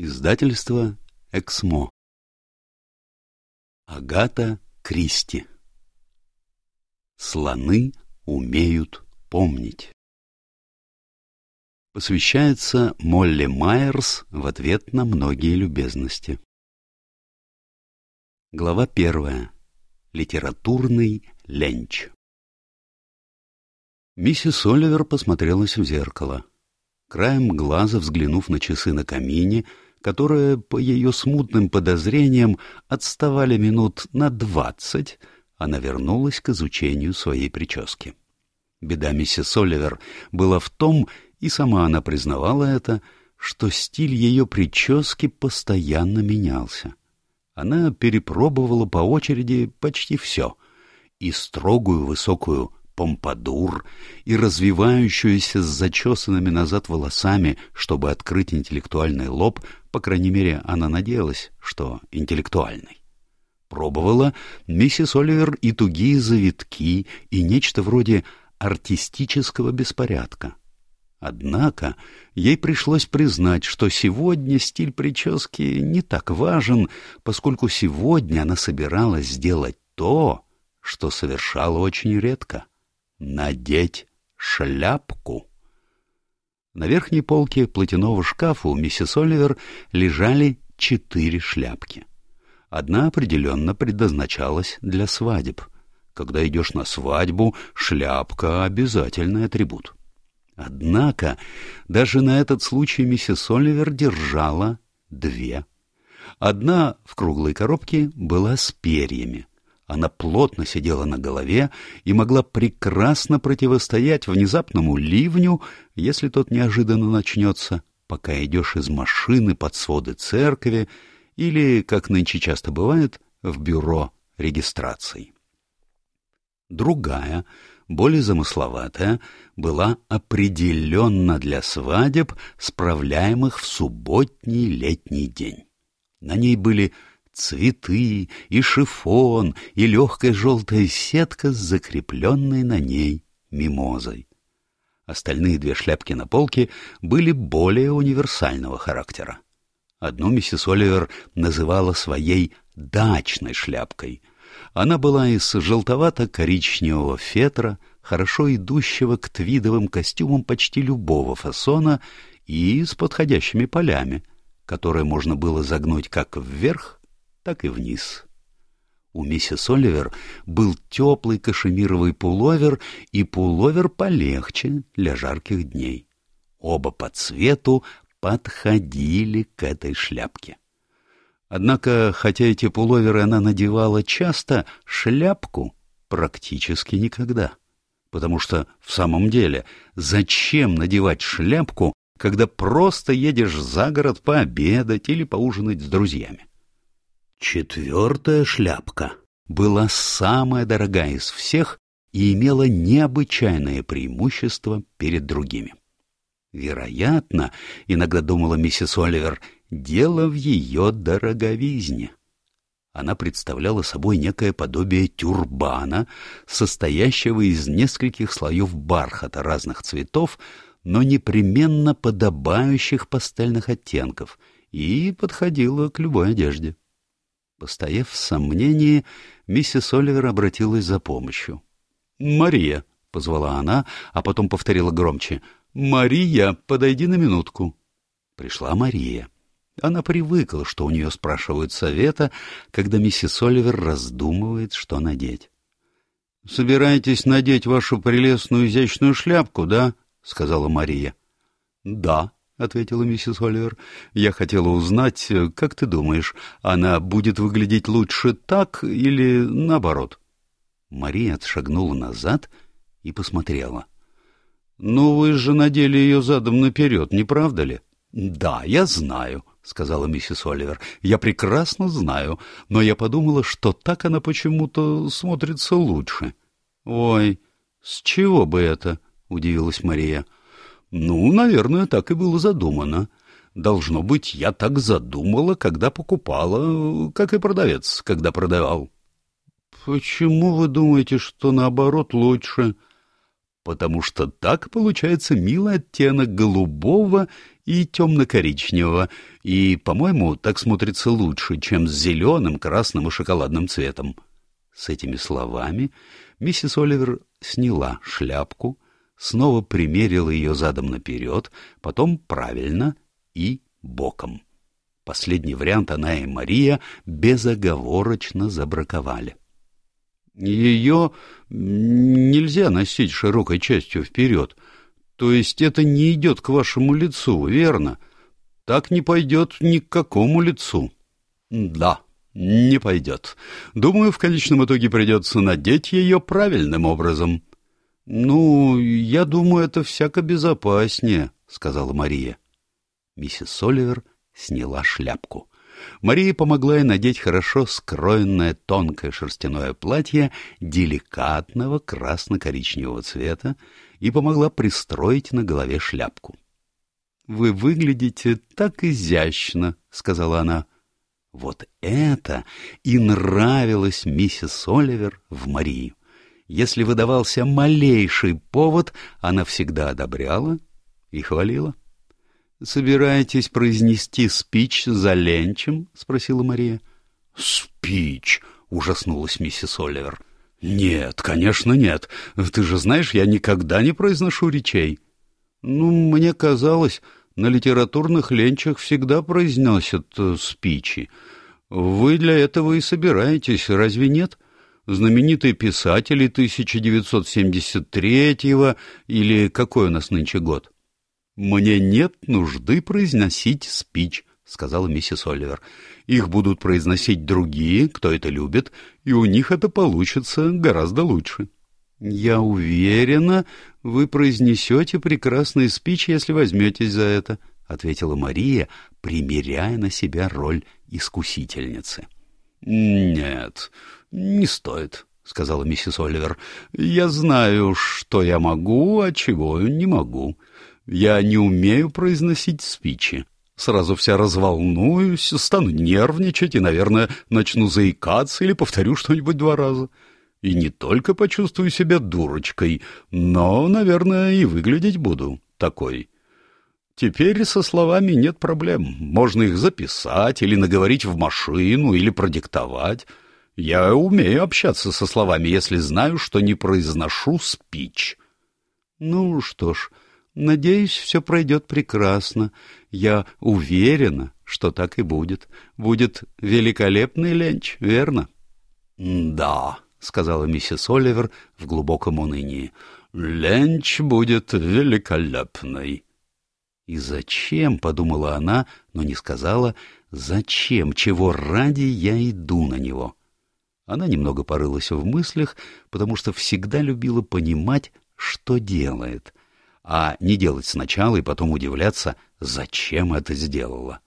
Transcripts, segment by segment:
Издательство «Эксмо». Агата Кристи. Слоны умеют помнить. Посвящается Молли Майерс в ответ на многие любезности. Глава первая. Литературный ленч. Миссис Оливер посмотрелась в зеркало. Краем глаза, взглянув на часы на камине, которые, по ее смутным подозрениям, отставали минут на двадцать, она вернулась к изучению своей прически. Беда миссис Оливер была в том, и сама она признавала это, что стиль ее прически постоянно менялся. Она перепробовала по очереди почти все — и строгую высокую помпадур и развивающуюся с зачесанными назад волосами, чтобы открыть интеллектуальный лоб, по крайней мере, она надеялась, что интеллектуальный. Пробовала миссис Оливер и тугие завитки, и нечто вроде артистического беспорядка. Однако ей пришлось признать, что сегодня стиль прически не так важен, поскольку сегодня она собиралась сделать то, что совершала очень редко — надеть шляпку. На верхней полке платяного шкафа у миссис Оливер лежали четыре шляпки. Одна определенно предназначалась для свадеб. Когда идешь на свадьбу, шляпка — обязательный атрибут. Однако даже на этот случай миссис Оливер держала две. Одна в круглой коробке была с перьями, она плотно сидела на голове и могла прекрасно противостоять внезапному ливню, если тот неожиданно начнется, пока идешь из машины под своды церкви или, как нынче часто бывает, в бюро регистраций. Другая, более замысловатая, была определенно для свадеб, справляемых в субботний летний день. На ней были цветы, и шифон, и легкая желтая сетка с закрепленной на ней мимозой. Остальные две шляпки на полке были более универсального характера. Одну миссис Оливер называла своей «дачной шляпкой». Она была из желтовато-коричневого фетра, хорошо идущего к твидовым костюмам почти любого фасона и с подходящими полями, которые можно было загнуть как вверх, так и вниз. У миссис Оливер был теплый кашемировый пуловер и пуловер полегче для жарких дней. Оба по цвету подходили к этой шляпке. Однако, хотя эти пуловеры она надевала часто, шляпку практически никогда. Потому что, в самом деле, зачем надевать шляпку, когда просто едешь за город пообедать или поужинать с друзьями? Четвертая шляпка была самая дорогая из всех и имела необычайное преимущество перед другими. Вероятно, иногда думала миссис Оливер, дело в ее дороговизне. Она представляла собой некое подобие тюрбана, состоящего из нескольких слоев бархата разных цветов, но непременно подобающих пастельных оттенков, и подходила к любой одежде. Постояв в сомнении, миссис Оливер обратилась за помощью. «Мария!» — позвала она, а потом повторила громче. «Мария, подойди на минутку!» Пришла Мария. Она привыкла, что у нее спрашивают совета, когда миссис Оливер раздумывает, что надеть. «Собираетесь надеть вашу прелестную изящную шляпку, да?» — сказала Мария. «Да», — ответила миссис Оливер. — Я хотела узнать, как ты думаешь, она будет выглядеть лучше так или наоборот? Мария отшагнула назад и посмотрела. — Ну, вы же надели ее задом наперед, не правда ли? — Да, я знаю, — сказала миссис Оливер. — Я прекрасно знаю, но я подумала, что так она почему-то смотрится лучше. — Ой, с чего бы это? — удивилась Мария. — ну, наверное, так и было задумано. Должно быть, я так задумала, когда покупала, как и продавец, когда продавал. Почему вы думаете, что наоборот лучше? Потому что так получается милый оттенок голубого и темно-коричневого, и, по-моему, так смотрится лучше, чем с зеленым, красным и шоколадным цветом. С этими словами миссис Оливер сняла шляпку, снова примерила ее задом наперед, потом правильно и боком. Последний вариант она и Мария безоговорочно забраковали. Ее нельзя носить широкой частью вперед. То есть это не идет к вашему лицу, верно? Так не пойдет ни к какому лицу. Да, не пойдет. Думаю, в конечном итоге придется надеть ее правильным образом. Ну, я думаю, это всяко безопаснее, сказала Мария. Миссис Соливер сняла шляпку. Мария помогла ей надеть хорошо скроенное тонкое шерстяное платье деликатного красно-коричневого цвета и помогла пристроить на голове шляпку. — Вы выглядите так изящно, — сказала она. Вот это и нравилось миссис Оливер в Марии. Если выдавался малейший повод, она всегда одобряла и хвалила. — Собираетесь произнести спич за ленчем? — спросила Мария. — Спич! — ужаснулась миссис Оливер. — Нет, конечно, нет. Ты же знаешь, я никогда не произношу речей. — Ну, мне казалось, на литературных ленчах всегда произносят э, спичи. Вы для этого и собираетесь, разве нет? Знаменитые писатели 1973-го или какой у нас нынче год? — «Мне нет нужды произносить спич», — сказала миссис Оливер. «Их будут произносить другие, кто это любит, и у них это получится гораздо лучше». «Я уверена, вы произнесете прекрасный спич, если возьметесь за это», — ответила Мария, примеряя на себя роль искусительницы. «Нет, не стоит», — сказала миссис Оливер. «Я знаю, что я могу, а чего не могу. Я не умею произносить спичи. Сразу вся разволнуюсь, стану нервничать и, наверное, начну заикаться или повторю что-нибудь два раза. И не только почувствую себя дурочкой, но, наверное, и выглядеть буду такой. Теперь со словами нет проблем. Можно их записать или наговорить в машину, или продиктовать. Я умею общаться со словами, если знаю, что не произношу спич. Ну что ж... Надеюсь, все пройдет прекрасно. Я уверена, что так и будет. Будет великолепный ленч, верно? — Да, — сказала миссис Оливер в глубоком унынии. — Ленч будет великолепный. И зачем, — подумала она, но не сказала, — зачем, чего ради я иду на него. Она немного порылась в мыслях, потому что всегда любила понимать, что делает — а не делать сначала и потом удивляться, зачем это сделала.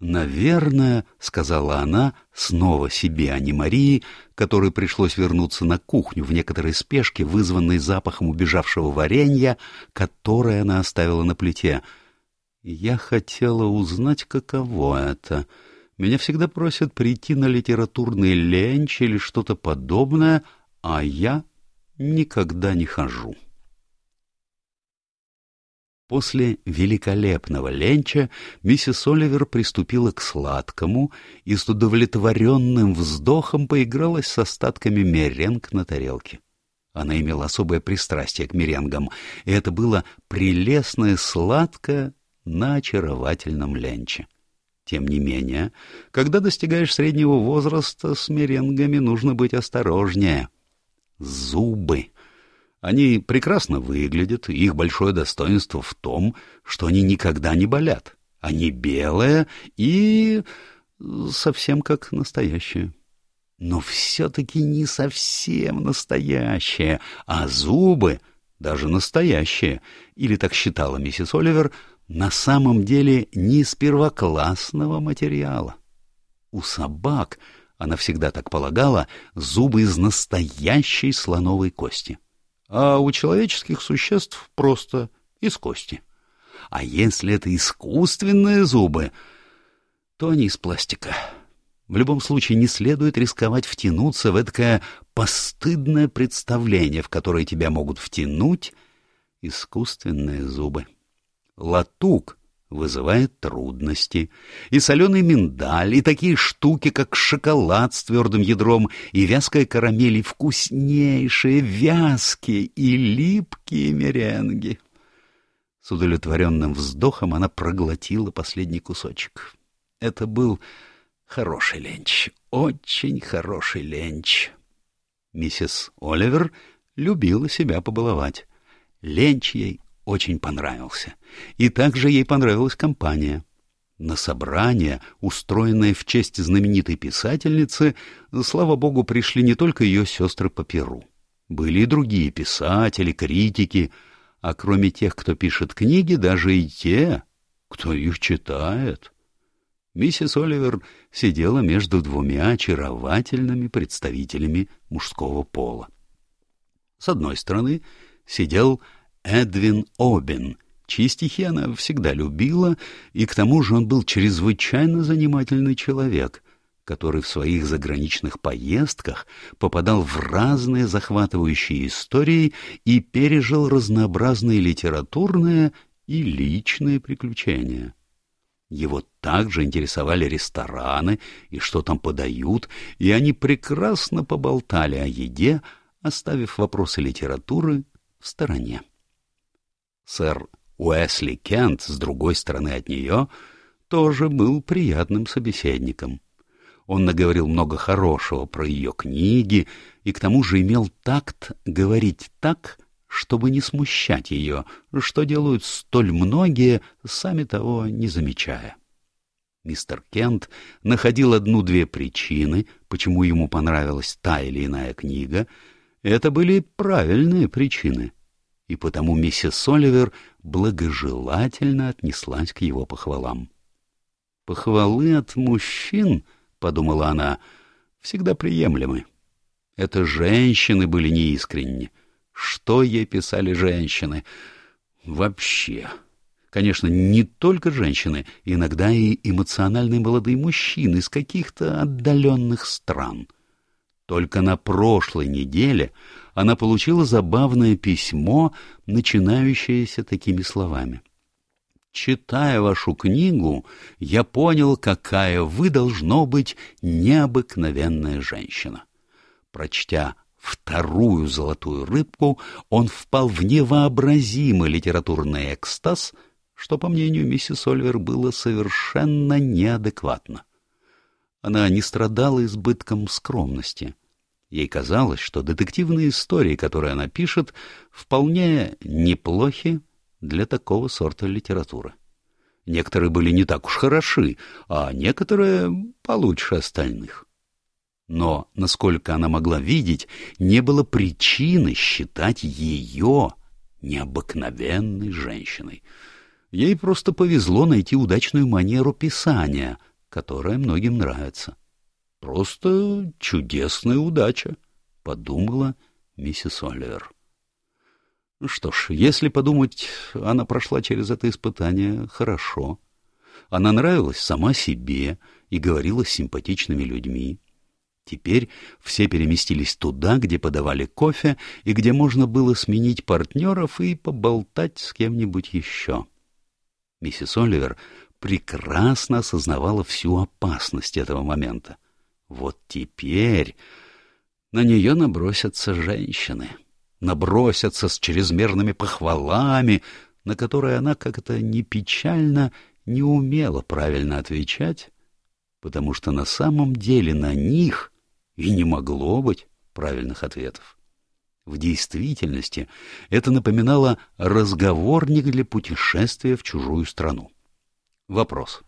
«Наверное», — сказала она, снова себе, а не Марии, которой пришлось вернуться на кухню в некоторой спешке, вызванной запахом убежавшего варенья, которое она оставила на плите. «Я хотела узнать, каково это. Меня всегда просят прийти на литературный ленч или что-то подобное, а я никогда не хожу». После великолепного ленча миссис Оливер приступила к сладкому и с удовлетворенным вздохом поигралась с остатками меренг на тарелке. Она имела особое пристрастие к меренгам, и это было прелестное сладкое на очаровательном ленче. Тем не менее, когда достигаешь среднего возраста, с меренгами нужно быть осторожнее. Зубы они прекрасно выглядят, и их большое достоинство в том, что они никогда не болят. Они белые и совсем как настоящие. Но все-таки не совсем настоящие, а зубы даже настоящие, или так считала миссис Оливер, на самом деле не из первоклассного материала. У собак, она всегда так полагала, зубы из настоящей слоновой кости а у человеческих существ просто из кости. А если это искусственные зубы, то они из пластика. В любом случае не следует рисковать втянуться в это постыдное представление, в которое тебя могут втянуть искусственные зубы. Латук вызывает трудности, и соленый миндаль, и такие штуки, как шоколад с твердым ядром, и вязкая карамель, и вкуснейшие, вязкие и липкие меренги. С удовлетворенным вздохом она проглотила последний кусочек. Это был хороший ленч, очень хороший ленч. Миссис Оливер любила себя побаловать. Ленч ей очень понравился. И также ей понравилась компания. На собрание, устроенное в честь знаменитой писательницы, слава богу, пришли не только ее сестры по Перу. Были и другие писатели, критики, а кроме тех, кто пишет книги, даже и те, кто их читает. Миссис Оливер сидела между двумя очаровательными представителями мужского пола. С одной стороны сидел Эдвин Обин, чьи стихи она всегда любила, и к тому же он был чрезвычайно занимательный человек, который в своих заграничных поездках попадал в разные захватывающие истории и пережил разнообразные литературные и личные приключения. Его также интересовали рестораны и что там подают, и они прекрасно поболтали о еде, оставив вопросы литературы в стороне. Сэр Уэсли Кент, с другой стороны от нее, тоже был приятным собеседником. Он наговорил много хорошего про ее книги и к тому же имел такт говорить так, чтобы не смущать ее, что делают столь многие, сами того не замечая. Мистер Кент находил одну-две причины, почему ему понравилась та или иная книга. Это были правильные причины и потому миссис Оливер благожелательно отнеслась к его похвалам. «Похвалы от мужчин, — подумала она, — всегда приемлемы. Это женщины были неискренни. Что ей писали женщины? Вообще. Конечно, не только женщины, иногда и эмоциональные молодые мужчины из каких-то отдаленных стран. Только на прошлой неделе она получила забавное письмо, начинающееся такими словами. «Читая вашу книгу, я понял, какая вы должно быть необыкновенная женщина». Прочтя вторую золотую рыбку, он впал в невообразимый литературный экстаз, что, по мнению миссис Ольвер, было совершенно неадекватно. Она не страдала избытком скромности — Ей казалось, что детективные истории, которые она пишет, вполне неплохи для такого сорта литературы. Некоторые были не так уж хороши, а некоторые получше остальных. Но, насколько она могла видеть, не было причины считать ее необыкновенной женщиной. Ей просто повезло найти удачную манеру писания, которая многим нравится. Просто чудесная удача, — подумала миссис Оливер. Что ж, если подумать, она прошла через это испытание хорошо. Она нравилась сама себе и говорила с симпатичными людьми. Теперь все переместились туда, где подавали кофе и где можно было сменить партнеров и поболтать с кем-нибудь еще. Миссис Оливер прекрасно осознавала всю опасность этого момента. Вот теперь на нее набросятся женщины, набросятся с чрезмерными похвалами, на которые она как-то не печально не умела правильно отвечать, потому что на самом деле на них и не могло быть правильных ответов. В действительности это напоминало разговорник для путешествия в чужую страну. Вопрос.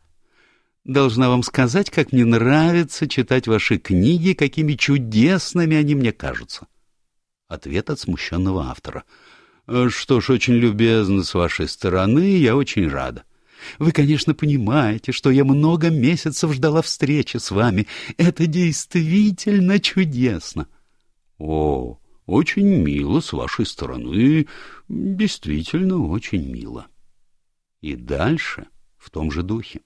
Должна вам сказать, как мне нравится читать ваши книги, какими чудесными они мне кажутся. Ответ от смущенного автора. «Э, что ж, очень любезно с вашей стороны, я очень рада. Вы, конечно, понимаете, что я много месяцев ждала встречи с вами. Это действительно чудесно. О, очень мило с вашей стороны, действительно очень мило. И дальше в том же духе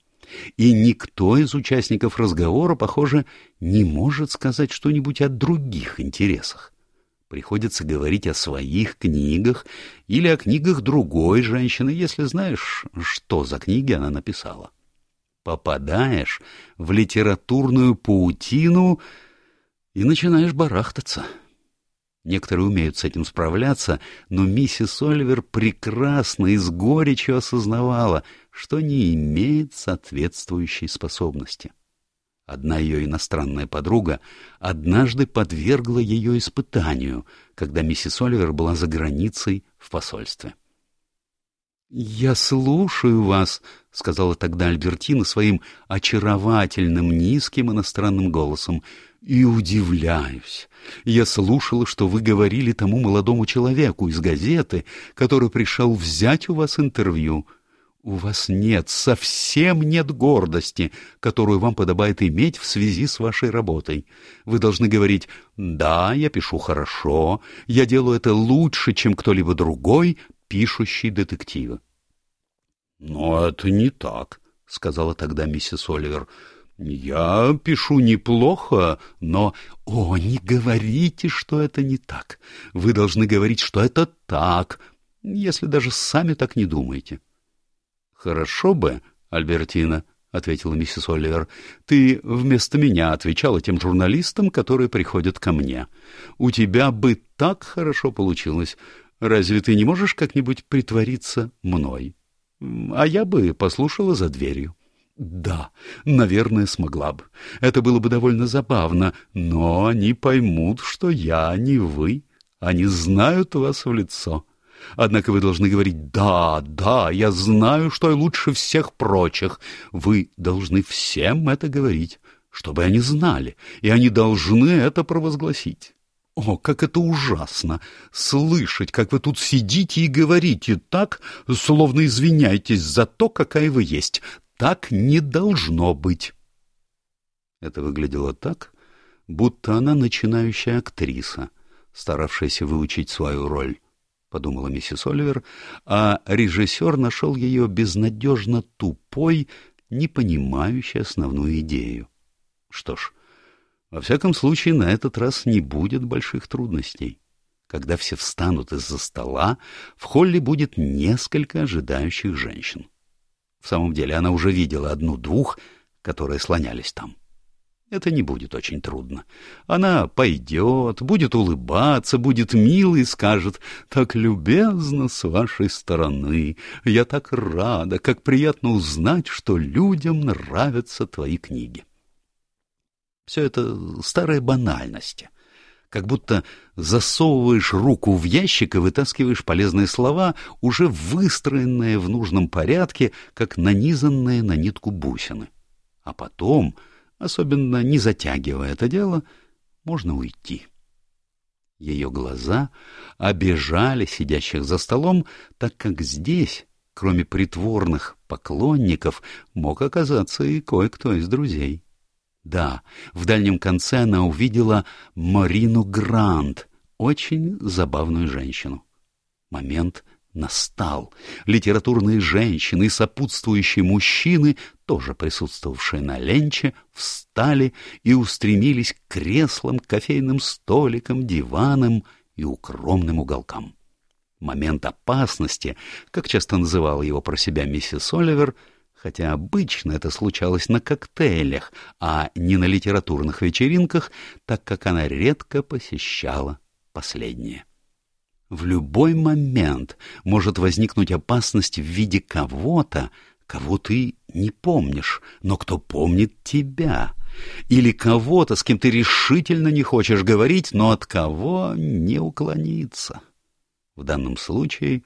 и никто из участников разговора, похоже, не может сказать что-нибудь о других интересах. Приходится говорить о своих книгах или о книгах другой женщины, если знаешь, что за книги она написала. Попадаешь в литературную паутину и начинаешь барахтаться. Некоторые умеют с этим справляться, но миссис Оливер прекрасно и с горечью осознавала, что не имеет соответствующей способности. Одна ее иностранная подруга однажды подвергла ее испытанию, когда миссис Оливер была за границей в посольстве. «Я слушаю вас», — сказала тогда Альбертина своим очаровательным низким иностранным голосом, — «и удивляюсь. Я слушала, что вы говорили тому молодому человеку из газеты, который пришел взять у вас интервью». У вас нет, совсем нет гордости, которую вам подобает иметь в связи с вашей работой. Вы должны говорить «Да, я пишу хорошо, я делаю это лучше, чем кто-либо другой, пишущий детективы». «Но это не так», — сказала тогда миссис Оливер. «Я пишу неплохо, но...» «О, не говорите, что это не так. Вы должны говорить, что это так, если даже сами так не думаете». «Хорошо бы, Альбертина», — ответила миссис Оливер, — «ты вместо меня отвечала тем журналистам, которые приходят ко мне. У тебя бы так хорошо получилось. Разве ты не можешь как-нибудь притвориться мной? А я бы послушала за дверью». «Да, наверное, смогла бы. Это было бы довольно забавно, но они поймут, что я не вы. Они знают вас в лицо». Однако вы должны говорить «да, да, я знаю, что я лучше всех прочих». Вы должны всем это говорить, чтобы они знали, и они должны это провозгласить. О, как это ужасно! Слышать, как вы тут сидите и говорите так, словно извиняетесь за то, какая вы есть. Так не должно быть. Это выглядело так, будто она начинающая актриса, старавшаяся выучить свою роль подумала миссис Оливер, а режиссер нашел ее безнадежно тупой, не понимающей основную идею. Что ж, во всяком случае, на этот раз не будет больших трудностей. Когда все встанут из-за стола, в холле будет несколько ожидающих женщин. В самом деле, она уже видела одну-двух, которые слонялись там. Это не будет очень трудно. Она пойдет, будет улыбаться, будет милой скажет «Так любезно с вашей стороны, я так рада, как приятно узнать, что людям нравятся твои книги». Все это старые банальности. Как будто засовываешь руку в ящик и вытаскиваешь полезные слова, уже выстроенные в нужном порядке, как нанизанные на нитку бусины. А потом особенно не затягивая это дело, можно уйти. Ее глаза обижали сидящих за столом, так как здесь, кроме притворных поклонников, мог оказаться и кое-кто из друзей. Да, в дальнем конце она увидела Марину Грант, очень забавную женщину. Момент настал. Литературные женщины и сопутствующие мужчины, тоже присутствовавшие на ленче, встали и устремились к креслам, кофейным столикам, диванам и укромным уголкам. Момент опасности, как часто называла его про себя миссис Оливер, хотя обычно это случалось на коктейлях, а не на литературных вечеринках, так как она редко посещала последние. В любой момент может возникнуть опасность в виде кого-то, кого ты не помнишь, но кто помнит тебя, или кого-то, с кем ты решительно не хочешь говорить, но от кого не уклониться. В данном случае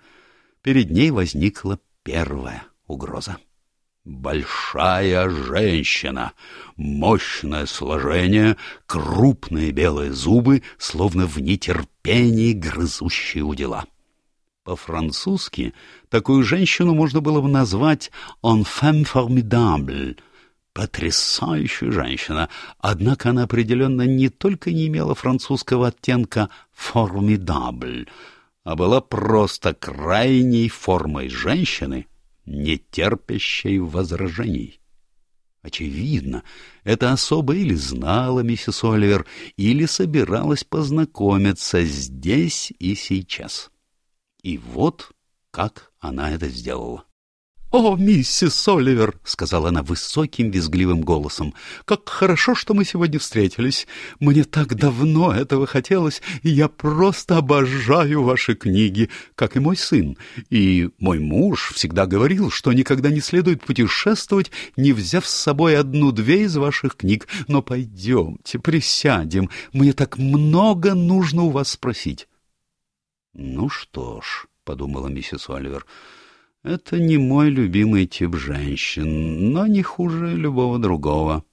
перед ней возникла первая угроза. Большая женщина, мощное сложение, крупные белые зубы, словно в нетерпении грызущие у дела. По-французски такую женщину можно было бы назвать «en femme formidable», потрясающая женщина, однако она определенно не только не имела французского оттенка «formidable», а была просто крайней формой женщины — не терпящей возражений. Очевидно, эта особа или знала миссис Оливер, или собиралась познакомиться здесь и сейчас. И вот как она это сделала. «О, миссис Оливер!» — сказала она высоким визгливым голосом. «Как хорошо, что мы сегодня встретились. Мне так давно этого хотелось, и я просто обожаю ваши книги, как и мой сын. И мой муж всегда говорил, что никогда не следует путешествовать, не взяв с собой одну-две из ваших книг. Но пойдемте, присядем. Мне так много нужно у вас спросить». «Ну что ж», — подумала миссис Оливер, — это не мой любимый тип женщин, но не хуже любого другого.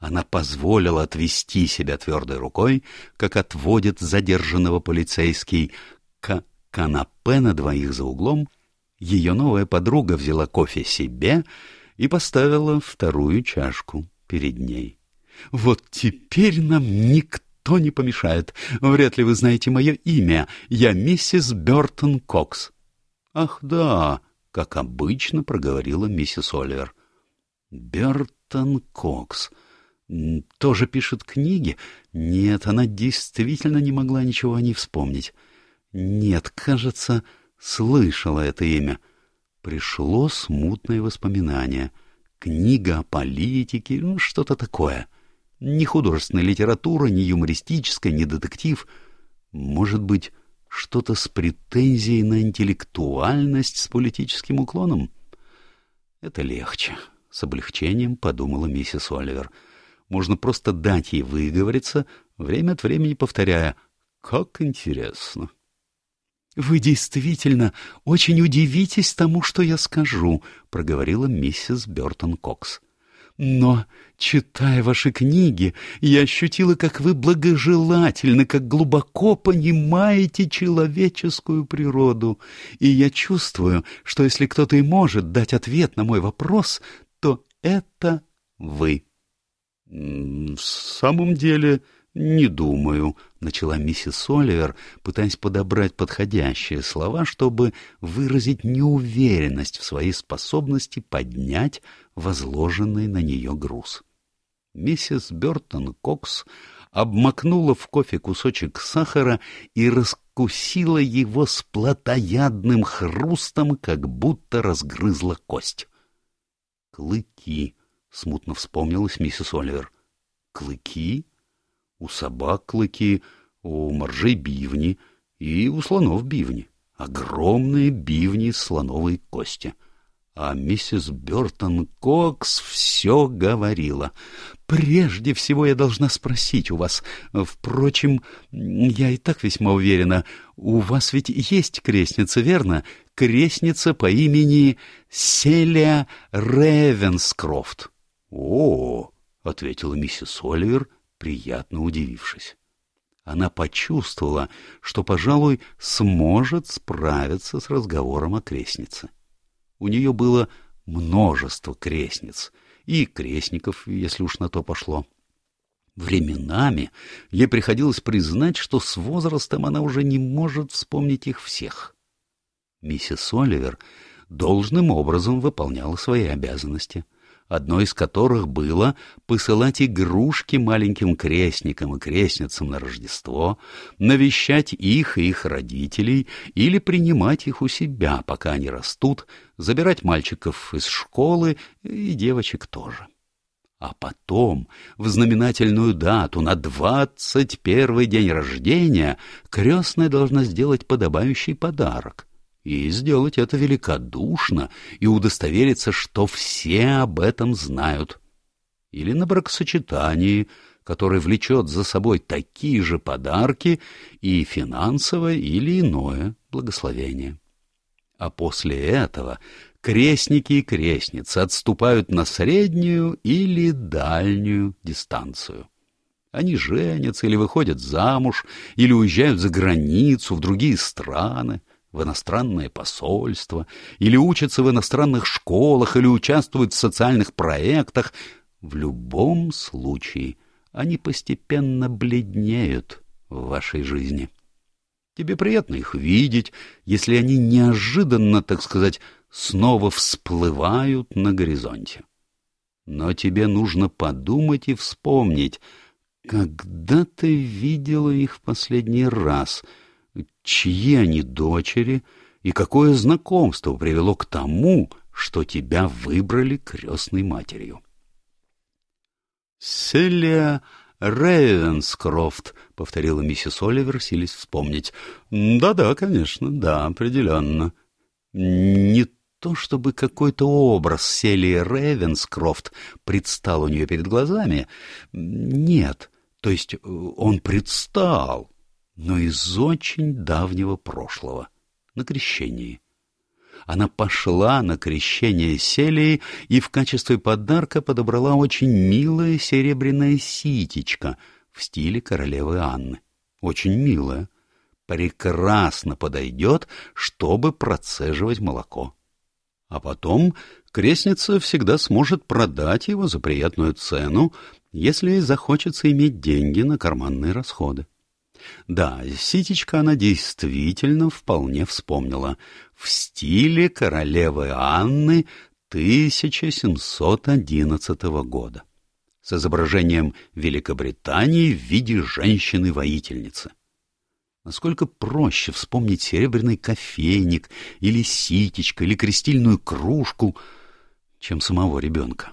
Она позволила отвести себя твердой рукой, как отводит задержанного полицейский, к канапе на двоих за углом. Ее новая подруга взяла кофе себе и поставила вторую чашку перед ней. — Вот теперь нам никто не помешает. Вряд ли вы знаете мое имя. Я миссис Бертон Кокс. — Ах, да, — как обычно проговорила миссис Оливер. «Бертон Кокс. Тоже пишет книги? Нет, она действительно не могла ничего о ней вспомнить. Нет, кажется, слышала это имя. Пришло смутное воспоминание. Книга о политике, ну, что-то такое. Ни художественная литература, ни юмористическая, ни детектив. Может быть, что-то с претензией на интеллектуальность с политическим уклоном? Это легче, — с облегчением подумала миссис Оливер. Можно просто дать ей выговориться, время от времени повторяя «Как интересно». — Вы действительно очень удивитесь тому, что я скажу, — проговорила миссис Бертон Кокс. Но, читая ваши книги, я ощутила, как вы благожелательны, как глубоко понимаете человеческую природу. И я чувствую, что если кто-то и может дать ответ на мой вопрос, то это вы. — В самом деле, не думаю, — начала миссис Оливер, пытаясь подобрать подходящие слова, чтобы выразить неуверенность в своей способности поднять возложенный на нее груз. Миссис Бертон Кокс обмакнула в кофе кусочек сахара и раскусила его с плотоядным хрустом, как будто разгрызла кость. «Клыки», — смутно вспомнилась миссис Оливер. «Клыки? У собак клыки, у моржей бивни и у слонов бивни. Огромные бивни слоновой кости». А миссис Бертон Кокс все говорила. «Прежде всего я должна спросить у вас. Впрочем, я и так весьма уверена, у вас ведь есть крестница, верно? Крестница по имени Селия Ревенскрофт». «О!» — ответила миссис Оливер, приятно удивившись. Она почувствовала, что, пожалуй, сможет справиться с разговором о крестнице. У нее было множество крестниц, и крестников, если уж на то пошло. Временами ей приходилось признать, что с возрастом она уже не может вспомнить их всех. Миссис Оливер должным образом выполняла свои обязанности — одно из которых было посылать игрушки маленьким крестникам и крестницам на Рождество, навещать их и их родителей или принимать их у себя, пока они растут, забирать мальчиков из школы и девочек тоже. А потом, в знаменательную дату, на двадцать первый день рождения, крестная должна сделать подобающий подарок и сделать это великодушно и удостовериться, что все об этом знают. Или на бракосочетании, которое влечет за собой такие же подарки и финансовое или иное благословение. А после этого крестники и крестницы отступают на среднюю или дальнюю дистанцию. Они женятся или выходят замуж, или уезжают за границу, в другие страны, в иностранное посольство, или учатся в иностранных школах, или участвуют в социальных проектах, в любом случае они постепенно бледнеют в вашей жизни. Тебе приятно их видеть, если они неожиданно, так сказать, снова всплывают на горизонте. Но тебе нужно подумать и вспомнить, когда ты видела их в последний раз, чьи они дочери и какое знакомство привело к тому, что тебя выбрали крестной матерью. Селия Рейвенскрофт, — повторила миссис Оливер, силясь вспомнить. Да-да, конечно, да, определенно. Не то чтобы какой-то образ Селии Рейвенскрофт предстал у нее перед глазами. Нет, то есть он предстал, но из очень давнего прошлого, на крещении. Она пошла на крещение Селии и в качестве подарка подобрала очень милое серебряное ситечко в стиле королевы Анны. Очень милое. Прекрасно подойдет, чтобы процеживать молоко. А потом крестница всегда сможет продать его за приятную цену, если ей захочется иметь деньги на карманные расходы. Да, ситечка она действительно вполне вспомнила. В стиле королевы Анны 1711 года. С изображением Великобритании в виде женщины-воительницы. Насколько проще вспомнить серебряный кофейник, или ситечко, или крестильную кружку, чем самого ребенка.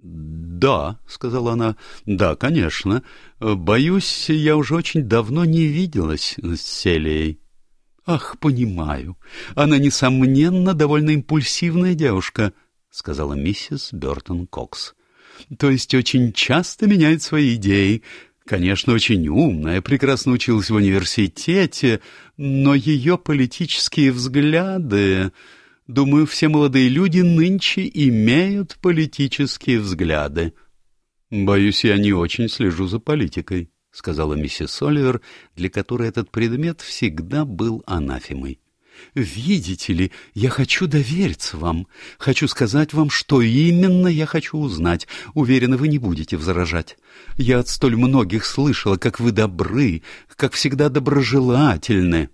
«Да», — сказала она, — «да, конечно. Боюсь, я уже очень давно не виделась с Селией». «Ах, понимаю. Она, несомненно, довольно импульсивная девушка», — сказала миссис Бертон Кокс. «То есть очень часто меняет свои идеи. Конечно, очень умная, прекрасно училась в университете, но ее политические взгляды...» Думаю, все молодые люди нынче имеют политические взгляды. — Боюсь, я не очень слежу за политикой, — сказала миссис Оливер, для которой этот предмет всегда был анафемой. «Видите ли, я хочу довериться вам. Хочу сказать вам, что именно я хочу узнать. Уверена, вы не будете возражать. Я от столь многих слышала, как вы добры, как всегда доброжелательны».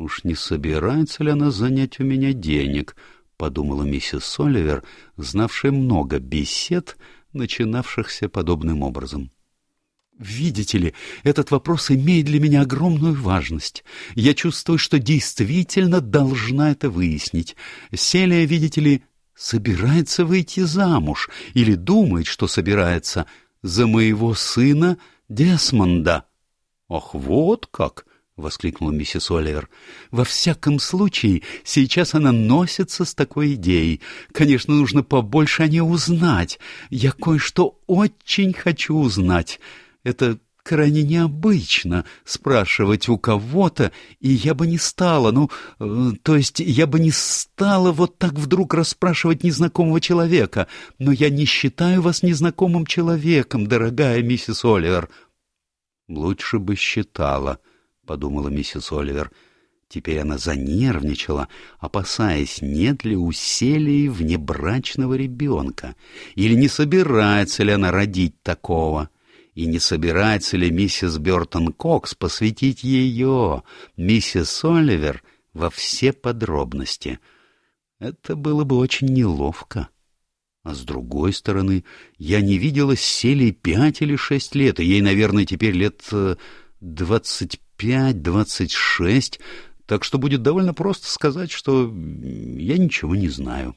«Уж не собирается ли она занять у меня денег?» — подумала миссис Соливер, знавшая много бесед, начинавшихся подобным образом. Видите ли, этот вопрос имеет для меня огромную важность. Я чувствую, что действительно должна это выяснить. Селия, видите ли, собирается выйти замуж или думает, что собирается за моего сына Десмонда. Ох, вот как! — воскликнула миссис Оливер. «Во всяком случае, сейчас она носится с такой идеей. Конечно, нужно побольше о ней узнать. Я кое-что очень хочу узнать. Это крайне необычно спрашивать у кого-то, и я бы не стала, ну, э, то есть я бы не стала вот так вдруг расспрашивать незнакомого человека. Но я не считаю вас незнакомым человеком, дорогая миссис Оливер». «Лучше бы считала», подумала миссис Оливер. Теперь она занервничала, опасаясь, нет ли у Селии внебрачного ребенка, или не собирается ли она родить такого, и не собирается ли миссис Бертон Кокс посвятить ее, миссис Оливер, во все подробности. Это было бы очень неловко. А с другой стороны, я не видела Селии пять или шесть лет, и ей, наверное, теперь лет э, двадцать пять, двадцать шесть, так что будет довольно просто сказать, что я ничего не знаю.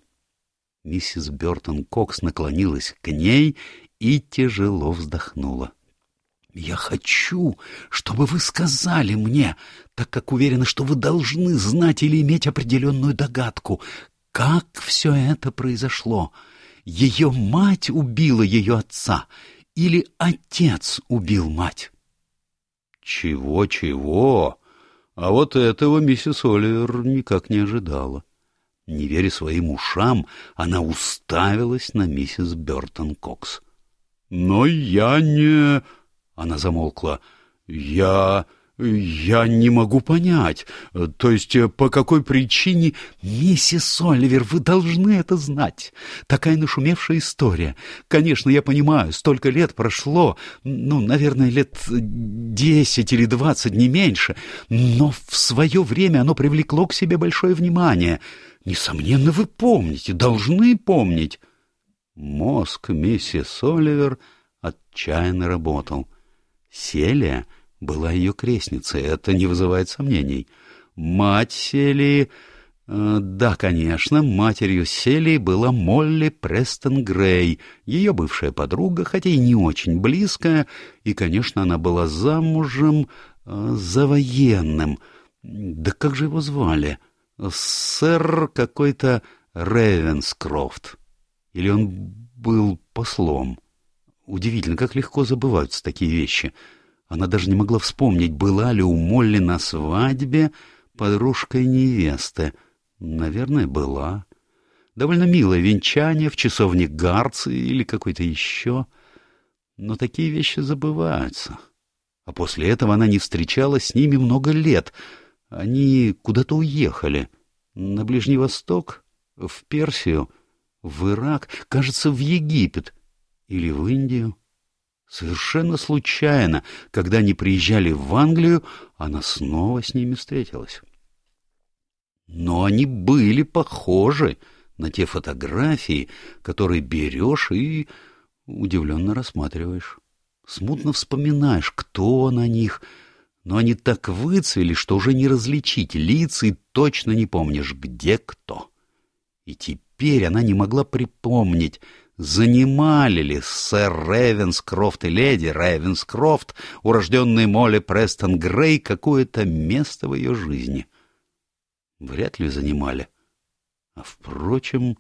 Миссис Бертон Кокс наклонилась к ней и тяжело вздохнула. — Я хочу, чтобы вы сказали мне, так как уверена, что вы должны знать или иметь определенную догадку, как все это произошло. Ее мать убила ее отца или отец убил мать? Чего-чего? А вот этого миссис Оливер никак не ожидала. Не веря своим ушам, она уставилась на миссис Бертон Кокс. — Но я не... — она замолкла. — Я... «Я не могу понять. То есть, э, по какой причине...» «Миссис Оливер, вы должны это знать. Такая нашумевшая история. Конечно, я понимаю, столько лет прошло, ну, наверное, лет десять или двадцать, не меньше, но в свое время оно привлекло к себе большое внимание. Несомненно, вы помните, должны помнить». Мозг миссис Оливер отчаянно работал. Селия была ее крестницей, это не вызывает сомнений. Мать Селии... Э, да, конечно, матерью Селии была Молли Престон Грей, ее бывшая подруга, хотя и не очень близкая, и, конечно, она была замужем э, за военным. Да как же его звали? Сэр какой-то Ревенскрофт. Или он был послом? Удивительно, как легко забываются такие вещи. Она даже не могла вспомнить, была ли у Молли на свадьбе подружкой невесты. Наверное, была. Довольно милое венчание в часовне Гарцы или какой-то еще. Но такие вещи забываются. А после этого она не встречалась с ними много лет. Они куда-то уехали. На Ближний Восток, в Персию, в Ирак, кажется, в Египет или в Индию. Совершенно случайно, когда они приезжали в Англию, она снова с ними встретилась. Но они были похожи на те фотографии, которые берешь и удивленно рассматриваешь. Смутно вспоминаешь, кто на них, но они так выцвели, что уже не различить лиц и точно не помнишь, где кто. И теперь она не могла припомнить, занимали ли сэр Ревенскрофт и леди Ревенскрофт, урожденная Молли Престон Грей, какое-то место в ее жизни. Вряд ли занимали. А, впрочем,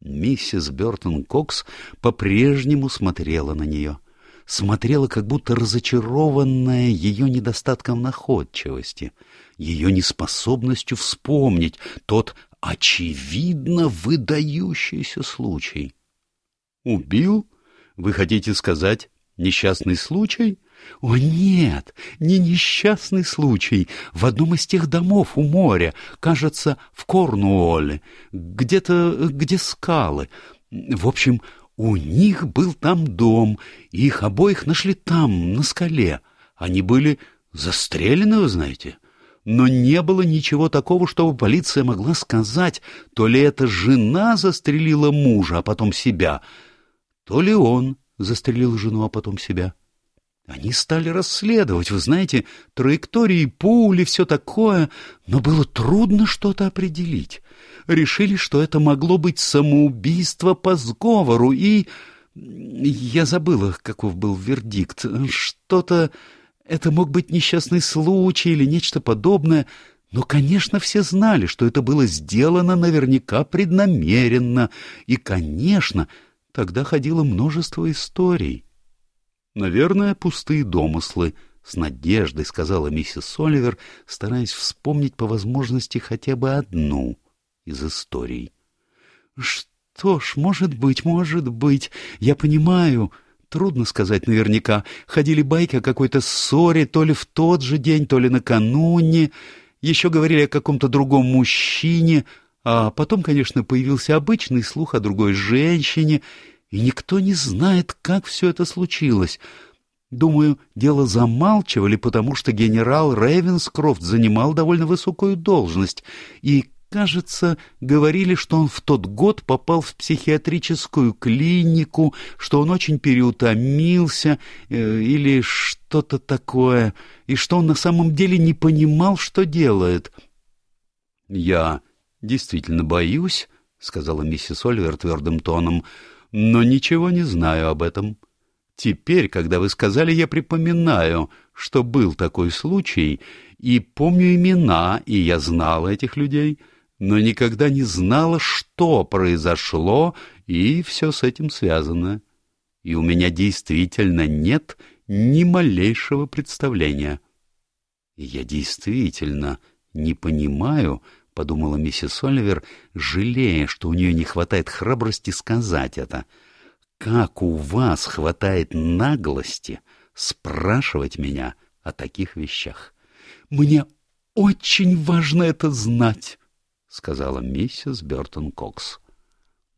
миссис Бертон Кокс по-прежнему смотрела на нее. Смотрела, как будто разочарованная ее недостатком находчивости, ее неспособностью вспомнить тот очевидно выдающийся случай. «Убил? Вы хотите сказать, несчастный случай?» «О, нет, не несчастный случай. В одном из тех домов у моря, кажется, в Корнуолле, где-то, где скалы. В общем, у них был там дом, и их обоих нашли там, на скале. Они были застрелены, вы знаете. Но не было ничего такого, чтобы полиция могла сказать, то ли эта жена застрелила мужа, а потом себя, то ли он застрелил жену, а потом себя. Они стали расследовать, вы знаете, траектории пули, все такое, но было трудно что-то определить. Решили, что это могло быть самоубийство по сговору, и... Я забыла, каков был вердикт. Что-то... Это мог быть несчастный случай или нечто подобное, но, конечно, все знали, что это было сделано наверняка преднамеренно, и, конечно, Тогда ходило множество историй. Наверное, пустые домыслы, с надеждой сказала миссис Оливер, стараясь вспомнить по возможности хотя бы одну из историй. Что ж, может быть, может быть, я понимаю, трудно сказать наверняка. Ходили байки о какой-то ссоре, то ли в тот же день, то ли накануне. Еще говорили о каком-то другом мужчине, а потом, конечно, появился обычный слух о другой женщине, и никто не знает, как все это случилось. Думаю, дело замалчивали, потому что генерал Рейвенскрофт занимал довольно высокую должность, и, кажется, говорили, что он в тот год попал в психиатрическую клинику, что он очень переутомился э, или что-то такое, и что он на самом деле не понимал, что делает. Я действительно боюсь, — сказала миссис Оливер твердым тоном, — но ничего не знаю об этом. Теперь, когда вы сказали, я припоминаю, что был такой случай, и помню имена, и я знала этих людей, но никогда не знала, что произошло, и все с этим связано. И у меня действительно нет ни малейшего представления. Я действительно не понимаю, — подумала миссис Оливер, жалея, что у нее не хватает храбрости сказать это. «Как у вас хватает наглости спрашивать меня о таких вещах? Мне очень важно это знать», — сказала миссис Бертон Кокс.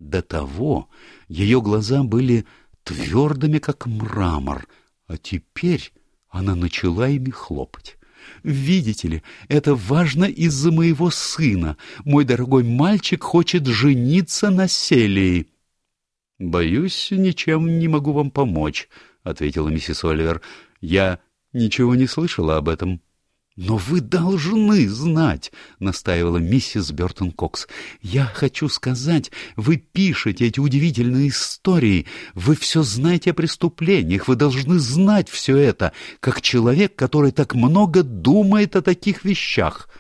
До того ее глаза были твердыми, как мрамор, а теперь она начала ими хлопать. Видите ли, это важно из-за моего сына. Мой дорогой мальчик хочет жениться на Селии. «Боюсь, ничем не могу вам помочь», — ответила миссис Оливер. «Я ничего не слышала об этом». «Но вы должны знать», — настаивала миссис Бертон Кокс. «Я хочу сказать, вы пишете эти удивительные истории, вы все знаете о преступлениях, вы должны знать все это, как человек, который так много думает о таких вещах».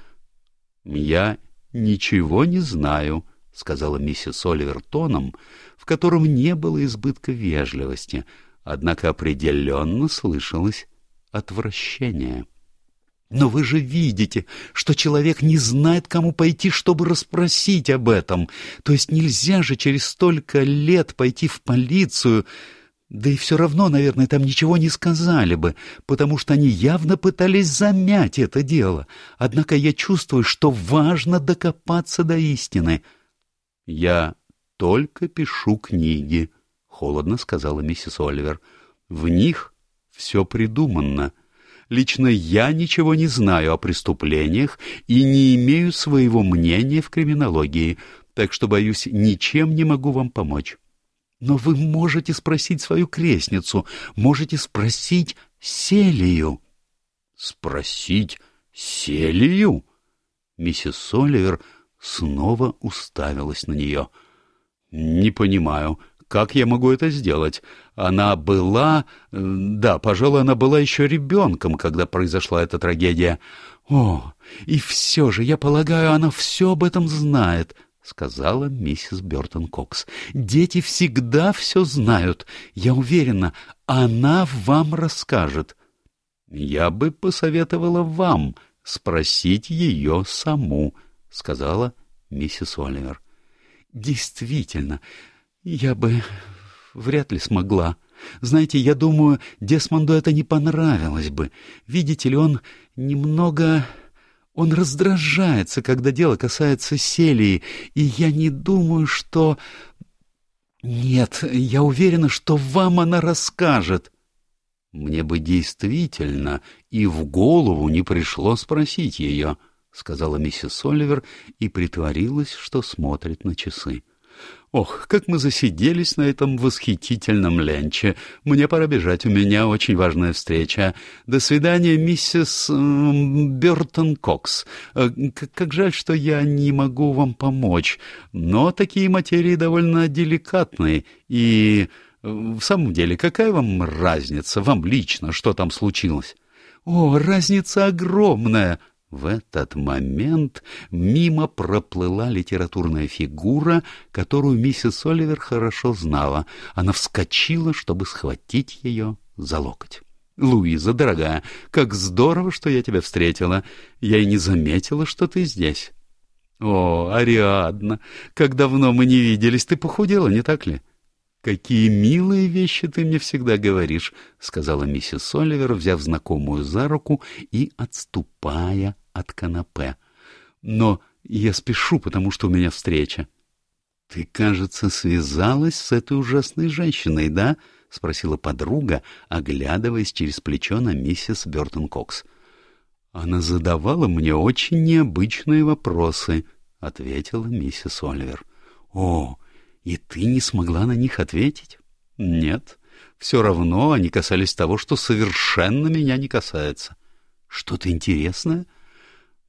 «Я ничего не знаю», — сказала миссис Оливер тоном, в котором не было избытка вежливости, однако определенно слышалось отвращение. Но вы же видите, что человек не знает, кому пойти, чтобы расспросить об этом. То есть нельзя же через столько лет пойти в полицию. Да и все равно, наверное, там ничего не сказали бы, потому что они явно пытались замять это дело. Однако я чувствую, что важно докопаться до истины. — Я только пишу книги, — холодно сказала миссис Оливер. — В них все придумано. — Лично я ничего не знаю о преступлениях и не имею своего мнения в криминологии, так что, боюсь, ничем не могу вам помочь. Но вы можете спросить свою крестницу, можете спросить Селию. Спросить Селию? Миссис Соливер снова уставилась на нее. Не понимаю, как я могу это сделать? Она была... Э, да, пожалуй, она была еще ребенком, когда произошла эта трагедия. О, и все же, я полагаю, она все об этом знает, — сказала миссис Бертон Кокс. «Дети всегда все знают. Я уверена, она вам расскажет». «Я бы посоветовала вам спросить ее саму», — сказала миссис Оливер. «Действительно, я бы вряд ли смогла. Знаете, я думаю, Десмонду это не понравилось бы. Видите ли, он немного... Он раздражается, когда дело касается Селии, и я не думаю, что... Нет, я уверена, что вам она расскажет. Мне бы действительно и в голову не пришло спросить ее, — сказала миссис Оливер и притворилась, что смотрит на часы. Ох, как мы засиделись на этом восхитительном ленче. Мне пора бежать, у меня очень важная встреча. До свидания, миссис э, Бертон Кокс. Э, как жаль, что я не могу вам помочь, но такие материи довольно деликатные и... Э, в самом деле, какая вам разница, вам лично, что там случилось? О, разница огромная, в этот момент мимо проплыла литературная фигура, которую миссис Оливер хорошо знала. Она вскочила, чтобы схватить ее за локоть. «Луиза, дорогая, как здорово, что я тебя встретила. Я и не заметила, что ты здесь». «О, Ариадна, как давно мы не виделись, ты похудела, не так ли?» «Какие милые вещи ты мне всегда говоришь», — сказала миссис Оливер, взяв знакомую за руку и отступая от канапе. «Но я спешу, потому что у меня встреча». «Ты, кажется, связалась с этой ужасной женщиной, да?» — спросила подруга, оглядываясь через плечо на миссис Бертон Кокс. «Она задавала мне очень необычные вопросы», — ответила миссис Оливер. «О, и ты не смогла на них ответить? Нет. Все равно они касались того, что совершенно меня не касается. Что-то интересное?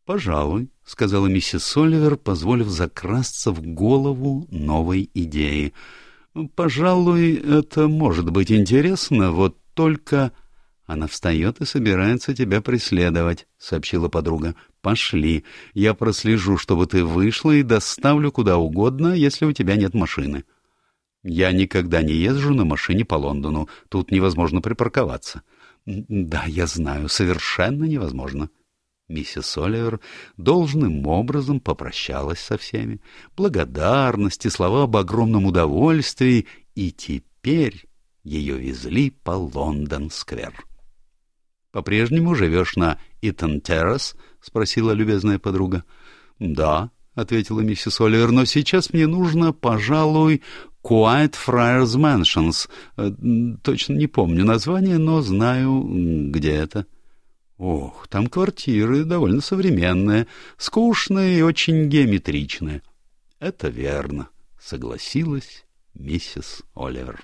Пожалуй, — сказала миссис Соливер, позволив закрасться в голову новой идеи. Пожалуй, это может быть интересно, вот только... Она встает и собирается тебя преследовать, — сообщила подруга. Пошли. Я прослежу, чтобы ты вышла и доставлю куда угодно, если у тебя нет машины. Я никогда не езжу на машине по Лондону. Тут невозможно припарковаться. Да, я знаю, совершенно невозможно. Миссис Оливер должным образом попрощалась со всеми. Благодарности, слова об огромном удовольствии, и теперь ее везли по Лондон-сквер. «По-прежнему живешь на Итон-террас?» — спросила любезная подруга. «Да», — ответила миссис Оливер, — «но сейчас мне нужно, пожалуй, Quiet Friars Mansions. Э, точно не помню название, но знаю, где это». «Ох, там квартиры довольно современные, скучные и очень геометричные». «Это верно», — согласилась миссис Оливер.